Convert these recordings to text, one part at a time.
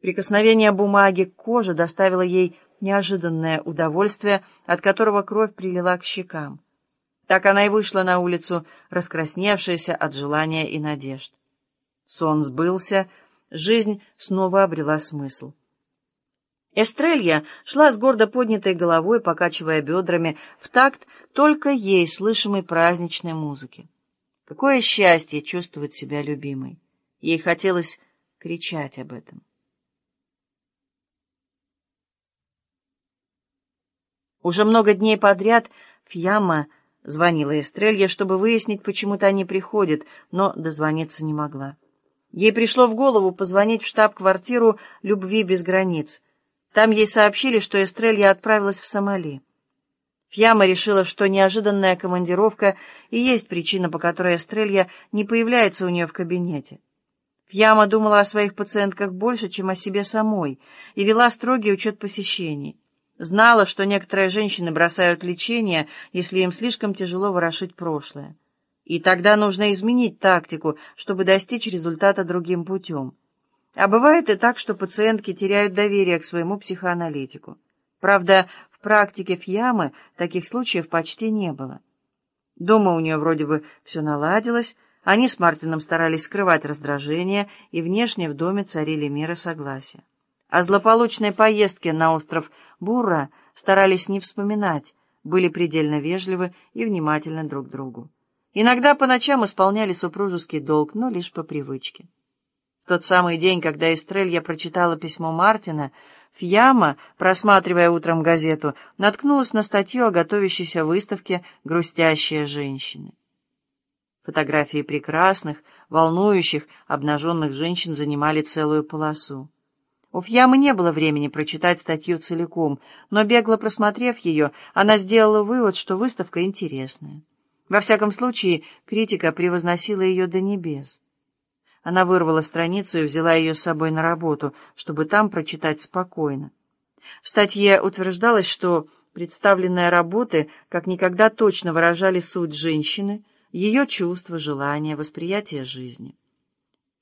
Прикосновение бумаги к коже доставило ей неожиданное удовольствие, от которого кровь прилила к щекам. Так она и вышла на улицу, раскрасневшаяся от желания и надежд. Сон сбылся, жизнь снова обрела смысл. Эстрелья шла с гордо поднятой головой, покачивая бедрами, в такт только ей слышимой праздничной музыки. Какое счастье чувствовать себя любимой! Ей хотелось кричать об этом. Уже много дней подряд Фьяма звонила Эстрелье, чтобы выяснить, почему-то они приходят, но дозвониться не могла. Ей пришло в голову позвонить в штаб-квартиру «Любви без границ». Там ей сообщили, что Эстрелья отправилась в Сомали. Фьяма решила, что неожиданная командировка и есть причина, по которой Эстрелья не появляется у нее в кабинете. Фьяма думала о своих пациентках больше, чем о себе самой, и вела строгий учет посещений. Знала, что некоторые женщины бросают лечение, если им слишком тяжело ворошить прошлое. И тогда нужно изменить тактику, чтобы достичь результата другим путем. А бывает и так, что пациентки теряют доверие к своему психоаналитику. Правда, в практике Фьямы таких случаев почти не было. Дома у нее вроде бы все наладилось, они с Мартином старались скрывать раздражение, и внешне в доме царили мир и согласие. О злополучной поездке на остров Бурра старались не вспоминать, были предельно вежливы и внимательны друг к другу. Иногда по ночам исполняли супружеский долг, но лишь по привычке. В тот самый день, когда Эстрелья прочитала письмо Мартина, Фьяма, просматривая утром газету, наткнулась на статью о готовящейся выставке «Грустящие женщины». Фотографии прекрасных, волнующих, обнаженных женщин занимали целую полосу. У Фьямы не было времени прочитать статью целиком, но, бегло просмотрев ее, она сделала вывод, что выставка интересная. Во всяком случае, критика превозносила ее до небес. Она вырвала страницу и взяла ее с собой на работу, чтобы там прочитать спокойно. В статье утверждалось, что представленные работы как никогда точно выражали суть женщины, ее чувства, желания, восприятие жизни.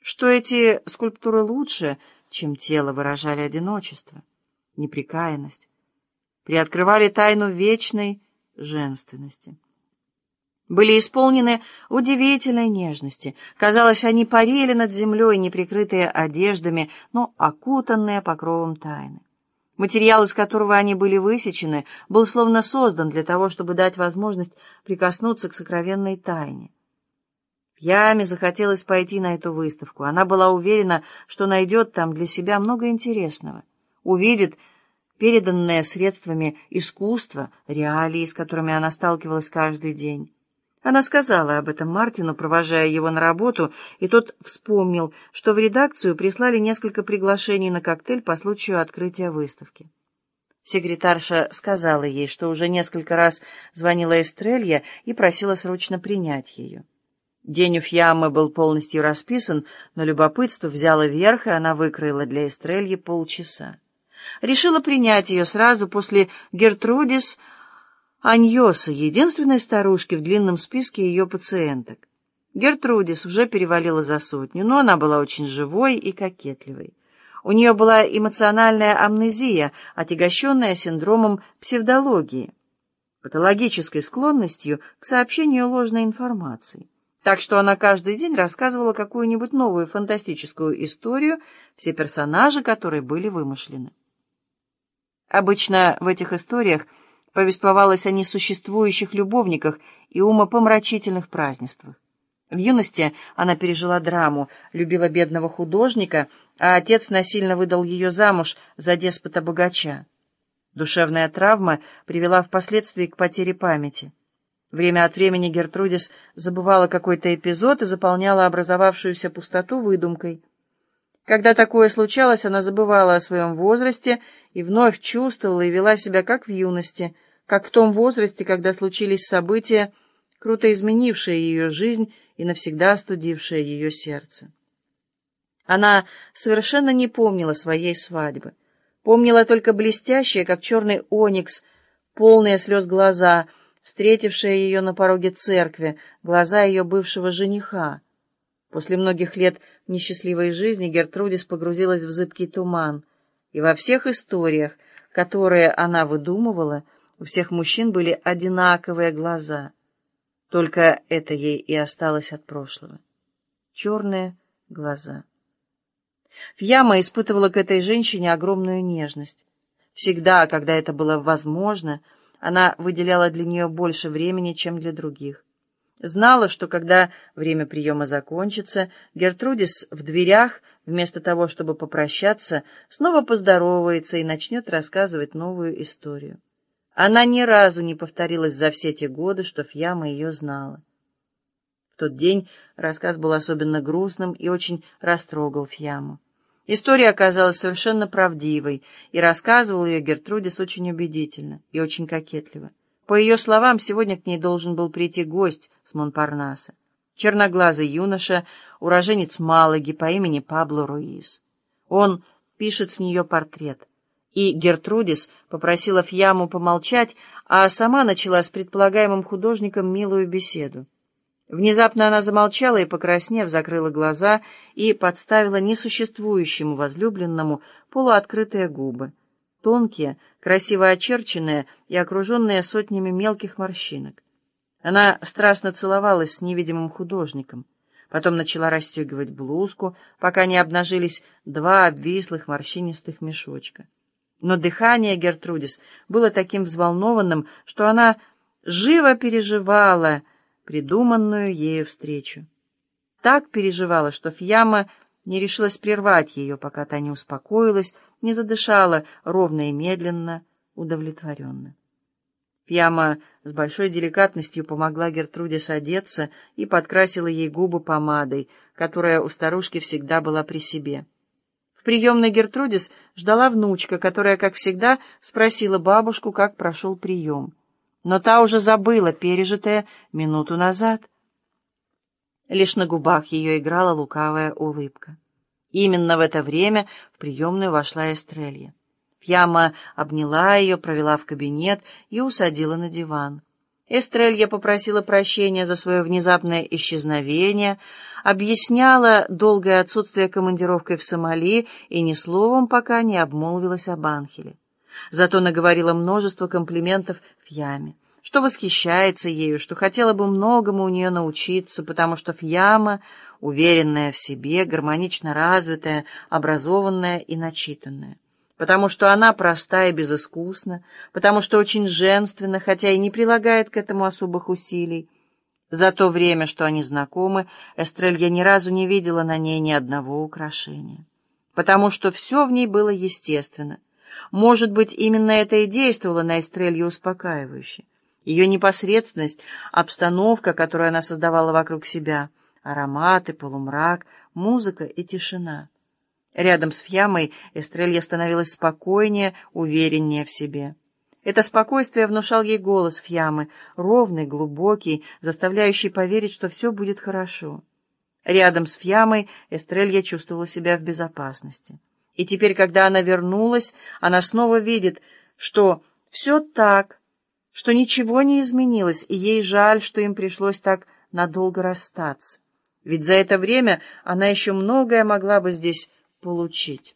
Что эти скульптуры лучше, чем тело выражали одиночество, неприкаянность, приоткрывали тайну вечной женственности. Были исполнены удивительной нежности. Казалось, они парили над землей, неприкрытые одеждами, но окутанные покровом тайны. Материал, из которого они были высечены, был словно создан для того, чтобы дать возможность прикоснуться к сокровенной тайне. Яме захотелось пойти на эту выставку. Она была уверена, что найдет там для себя много интересного. Увидит переданное средствами искусства, реалии, с которыми она сталкивалась каждый день. Она сказала об этом Мартину, провожая его на работу, и тот вспомнил, что в редакцию прислали несколько приглашений на коктейль по случаю открытия выставки. Секретарша сказала ей, что уже несколько раз звонила Эстрелья и просила срочно принять ее. День у Фьямы был полностью расписан, но любопытство взяло верх, и она выкроила для Эстрельи полчаса. Решила принять ее сразу после Гертрудис Аньоса, единственной старушки в длинном списке ее пациенток. Гертрудис уже перевалила за сотню, но она была очень живой и кокетливой. У нее была эмоциональная амнезия, отягощенная синдромом псевдологии, патологической склонностью к сообщению ложной информации. Так что она каждый день рассказывала какую-нибудь новую фантастическую историю, все персонажи которой были вымышлены. Обычно в этих историях повествовалось о несуществующих любовниках и умопомрачительных празднествах. В юности она пережила драму, любила бедного художника, а отец насильно выдал ее замуж за деспота-богача. Душевная травма привела впоследствии к потере памяти. Время от времени Гертрудис забывала какой-то эпизод и заполняла образовавшуюся пустоту выдумкой. Когда такое случалось, она забывала о своем возрасте и вновь чувствовала и вела себя как в юности, как в том возрасте, когда случились события, круто изменившие ее жизнь и навсегда остудившие ее сердце. Она совершенно не помнила своей свадьбы. Помнила только блестящие, как черный оникс, полные слез глаза — встретившая ее на пороге церкви, глаза ее бывшего жениха. После многих лет несчастливой жизни Гертрудис погрузилась в зыбкий туман, и во всех историях, которые она выдумывала, у всех мужчин были одинаковые глаза. Только это ей и осталось от прошлого. Черные глаза. Фьяма испытывала к этой женщине огромную нежность. Всегда, когда это было возможно, она выделяла для нее больше времени, чем для других. Знала, что когда время приема закончится, Гертрудис в дверях, вместо того, чтобы попрощаться, снова поздоровается и начнет рассказывать новую историю. Она ни разу не повторилась за все те годы, что Фьяма ее знала. В тот день рассказ был особенно грустным и очень растрогал Фьяму. История оказалась совершенно правдивой, и рассказывал ее Гертрудис очень убедительно и очень кокетливо. По ее словам, сегодня к ней должен был прийти гость с Монпарнаса. Черноглазый юноша, уроженец Малаги по имени Пабло Руис. Он пишет с нее портрет. И Гертрудис попросила Фьяму помолчать, а сама начала с предполагаемым художником милую беседу. Внезапно она замолчала и, покраснев, закрыла глаза и подставила несуществующему возлюбленному полуоткрытые губы тонкие, красиво очерченные и окруженные сотнями мелких морщинок. Она страстно целовалась с невидимым художником, потом начала расстегивать блузку, пока не обнажились два обвислых морщинистых мешочка. Но дыхание Гертрудис было таким взволнованным, что она живо переживала придуманную ею встречу. Так переживала, что Фьяма не решилась прервать ее, пока та не успокоилась, не задышала ровно и медленно, удовлетворенно. Пьяма с большой деликатностью помогла Гертруде садиться и подкрасила ей губы помадой, которая у старушки всегда была при себе. В приемной Гертрудис ждала внучка, которая, как всегда, спросила бабушку, как прошел прием. Но та уже забыла пережитое минуту назад — Лишь на губах ее играла лукавая улыбка. Именно в это время в приемную вошла Эстрелья. Пьяма обняла ее, провела в кабинет и усадила на диван. Эстрелья попросила прощения за свое внезапное исчезновение, объясняла долгое отсутствие командировкой в Сомали и ни словом пока не обмолвилась об Анхеле. Зато наговорила множество комплиментов Фьяме что восхищается ею, что хотела бы многому у нее научиться, потому что Фьяма, уверенная в себе, гармонично развитая, образованная и начитанная. Потому что она проста и безыскусна, потому что очень женственна, хотя и не прилагает к этому особых усилий. За то время, что они знакомы, Эстрелья ни разу не видела на ней ни одного украшения. Потому что все в ней было естественно. Может быть, именно это и действовало на Эстрелью успокаивающе. Ее непосредственность, обстановка, которую она создавала вокруг себя, ароматы, полумрак, музыка и тишина. Рядом с Фьямой Эстрелья становилась спокойнее, увереннее в себе. Это спокойствие внушал ей голос Фьямы, ровный, глубокий, заставляющий поверить, что все будет хорошо. Рядом с Фьямой Эстрелья чувствовала себя в безопасности. И теперь, когда она вернулась, она снова видит, что все так, что ничего не изменилось, и ей жаль, что им пришлось так надолго расстаться. Ведь за это время она еще многое могла бы здесь получить.